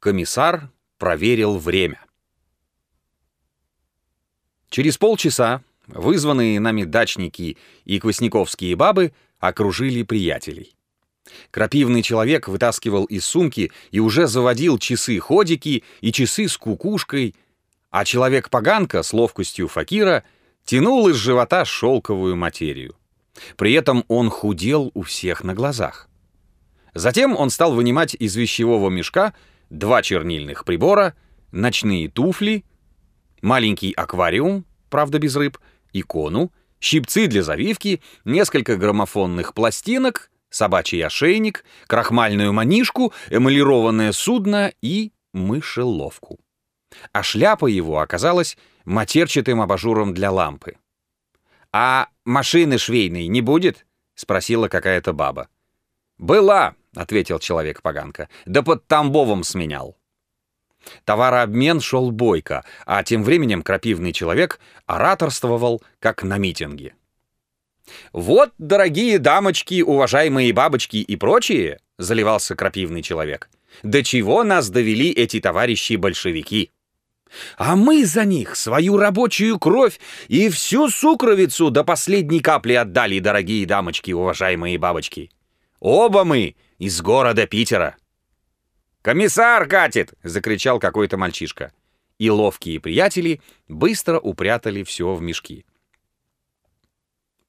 комиссар проверил время. Через полчаса вызванные нами дачники и квасниковские бабы окружили приятелей. Крапивный человек вытаскивал из сумки и уже заводил часы-ходики и часы с кукушкой, а человек-поганка с ловкостью факира тянул из живота шелковую материю. При этом он худел у всех на глазах. Затем он стал вынимать из вещевого мешка два чернильных прибора, ночные туфли, маленький аквариум, правда без рыб, икону, щипцы для завивки, несколько граммофонных пластинок, собачий ошейник, крахмальную манишку, эмалированное судно и мышеловку. А шляпа его оказалась матерчатым абажуром для лампы. «А машины швейной не будет?» — спросила какая-то баба. «Была», — ответил человек-поганка, — «да под Тамбовом сменял». Товарообмен шел бойко, а тем временем крапивный человек ораторствовал, как на митинге. «Вот, дорогие дамочки, уважаемые бабочки и прочие», — заливался крапивный человек, «до чего нас довели эти товарищи-большевики?» А мы за них свою рабочую кровь и всю сукровицу до последней капли отдали, дорогие дамочки, уважаемые бабочки. Оба мы из города Питера. «Комиссар катит!» — закричал какой-то мальчишка. И ловкие приятели быстро упрятали все в мешки.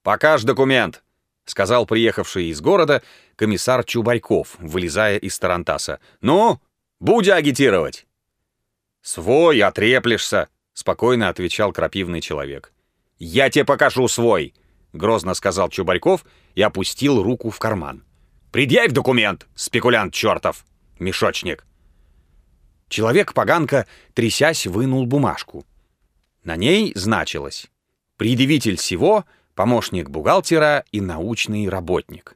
«Покаж документ!» — сказал приехавший из города комиссар Чубарьков, вылезая из Тарантаса. «Ну, будь агитировать!» «Свой, отреплешься!» — спокойно отвечал крапивный человек. «Я тебе покажу свой!» — грозно сказал Чубарьков и опустил руку в карман. «Предъявь документ, спекулянт чертов!» мешочник. Человек-поганка, трясясь, вынул бумажку. На ней значилось «Предъявитель всего, помощник бухгалтера и научный работник».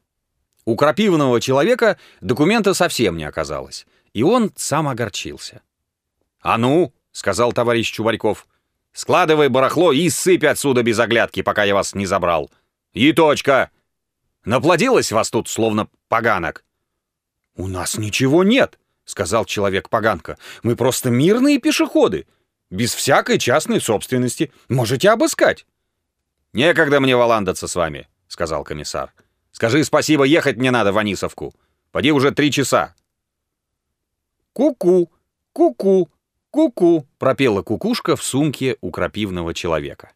У крапивного человека документа совсем не оказалось, и он сам огорчился. «А ну!» — сказал товарищ Чубарьков. «Складывай барахло и сыпь отсюда без оглядки, пока я вас не забрал. И точка! Наплодилось вас тут, словно поганок. «У нас ничего нет», — сказал человек-поганка. «Мы просто мирные пешеходы, без всякой частной собственности. Можете обыскать». «Некогда мне валандаться с вами», — сказал комиссар. «Скажи спасибо, ехать мне надо в Анисовку. Поди уже три часа». «Ку-ку, ку-ку, ку-ку», — пропела кукушка в сумке у крапивного человека.